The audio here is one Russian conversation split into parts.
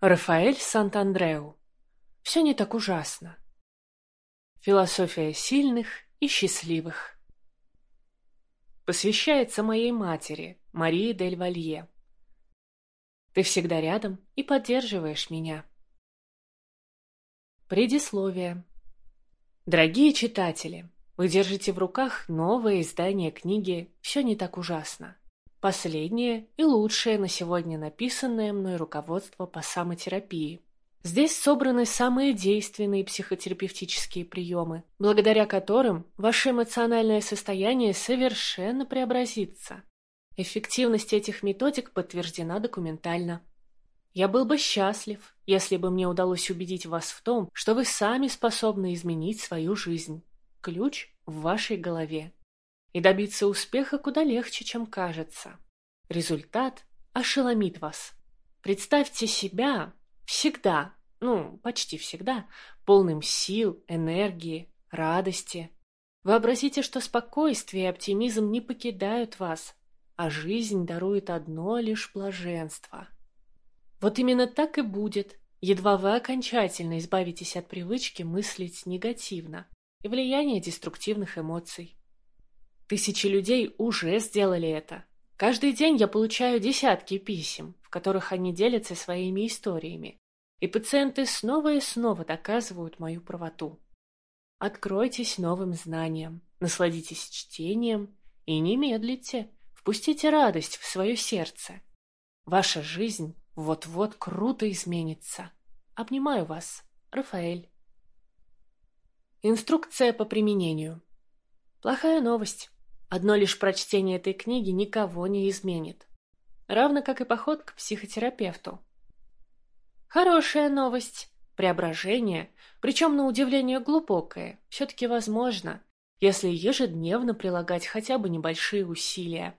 Рафаэль Сант-Андреу. Все не так ужасно. Философия сильных и счастливых. Посвящается моей матери, Марии Дель Валье. Ты всегда рядом и поддерживаешь меня. Предисловие. Дорогие читатели, вы держите в руках новое издание книги «Все не так ужасно». Последнее и лучшее на сегодня написанное мной руководство по самотерапии. Здесь собраны самые действенные психотерапевтические приемы, благодаря которым ваше эмоциональное состояние совершенно преобразится. Эффективность этих методик подтверждена документально. Я был бы счастлив, если бы мне удалось убедить вас в том, что вы сами способны изменить свою жизнь. Ключ в вашей голове и добиться успеха куда легче, чем кажется. Результат ошеломит вас. Представьте себя всегда, ну, почти всегда, полным сил, энергии, радости. Вообразите, что спокойствие и оптимизм не покидают вас, а жизнь дарует одно лишь блаженство. Вот именно так и будет, едва вы окончательно избавитесь от привычки мыслить негативно и влияния деструктивных эмоций. Тысячи людей уже сделали это. Каждый день я получаю десятки писем, в которых они делятся своими историями, и пациенты снова и снова доказывают мою правоту. Откройтесь новым знаниям, насладитесь чтением и не медлите, впустите радость в свое сердце. Ваша жизнь вот-вот круто изменится. Обнимаю вас, Рафаэль. Инструкция по применению. Плохая новость. Одно лишь прочтение этой книги никого не изменит. Равно как и поход к психотерапевту. Хорошая новость. Преображение, причем на удивление глубокое, все-таки возможно, если ежедневно прилагать хотя бы небольшие усилия.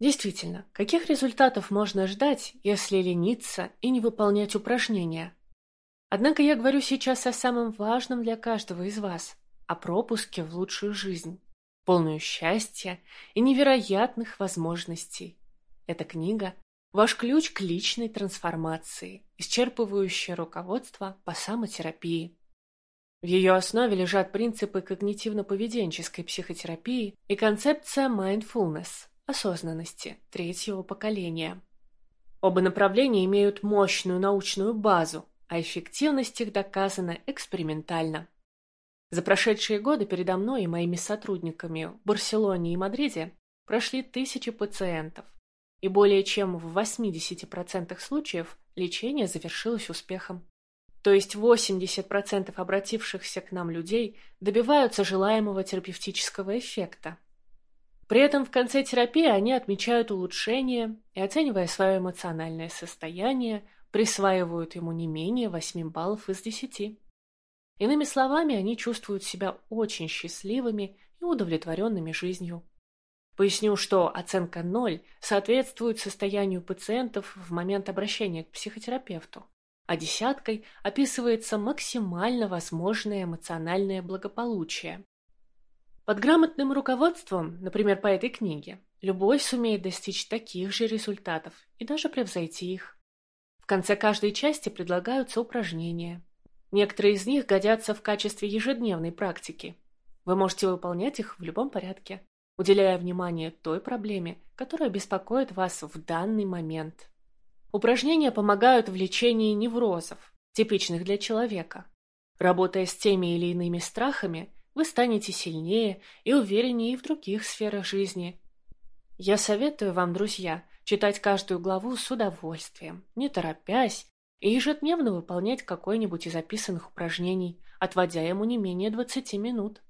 Действительно, каких результатов можно ждать, если лениться и не выполнять упражнения? Однако я говорю сейчас о самом важном для каждого из вас – о пропуске в лучшую жизнь полную счастья и невероятных возможностей. Эта книга – ваш ключ к личной трансформации, исчерпывающее руководство по самотерапии. В ее основе лежат принципы когнитивно-поведенческой психотерапии и концепция mindfulness – осознанности третьего поколения. Оба направления имеют мощную научную базу, а эффективность их доказана экспериментально. За прошедшие годы передо мной и моими сотрудниками в Барселоне и Мадриде прошли тысячи пациентов, и более чем в 80% случаев лечение завершилось успехом. То есть 80% обратившихся к нам людей добиваются желаемого терапевтического эффекта. При этом в конце терапии они отмечают улучшение и, оценивая свое эмоциональное состояние, присваивают ему не менее 8 баллов из 10. Иными словами, они чувствуют себя очень счастливыми и удовлетворенными жизнью. Поясню, что оценка 0 соответствует состоянию пациентов в момент обращения к психотерапевту, а десяткой описывается максимально возможное эмоциональное благополучие. Под грамотным руководством, например, по этой книге, любой сумеет достичь таких же результатов и даже превзойти их. В конце каждой части предлагаются упражнения, Некоторые из них годятся в качестве ежедневной практики. Вы можете выполнять их в любом порядке, уделяя внимание той проблеме, которая беспокоит вас в данный момент. Упражнения помогают в лечении неврозов, типичных для человека. Работая с теми или иными страхами, вы станете сильнее и увереннее в других сферах жизни. Я советую вам, друзья, читать каждую главу с удовольствием, не торопясь и ежедневно выполнять какое-нибудь из описанных упражнений, отводя ему не менее 20 минут.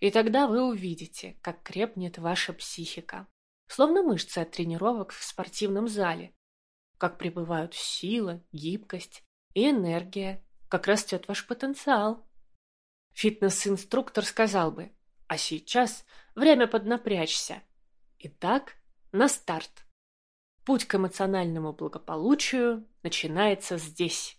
И тогда вы увидите, как крепнет ваша психика, словно мышцы от тренировок в спортивном зале, как прибывают сила, гибкость и энергия, как растет ваш потенциал. Фитнес-инструктор сказал бы, а сейчас время поднапрячься. Итак, на старт. Путь к эмоциональному благополучию начинается здесь.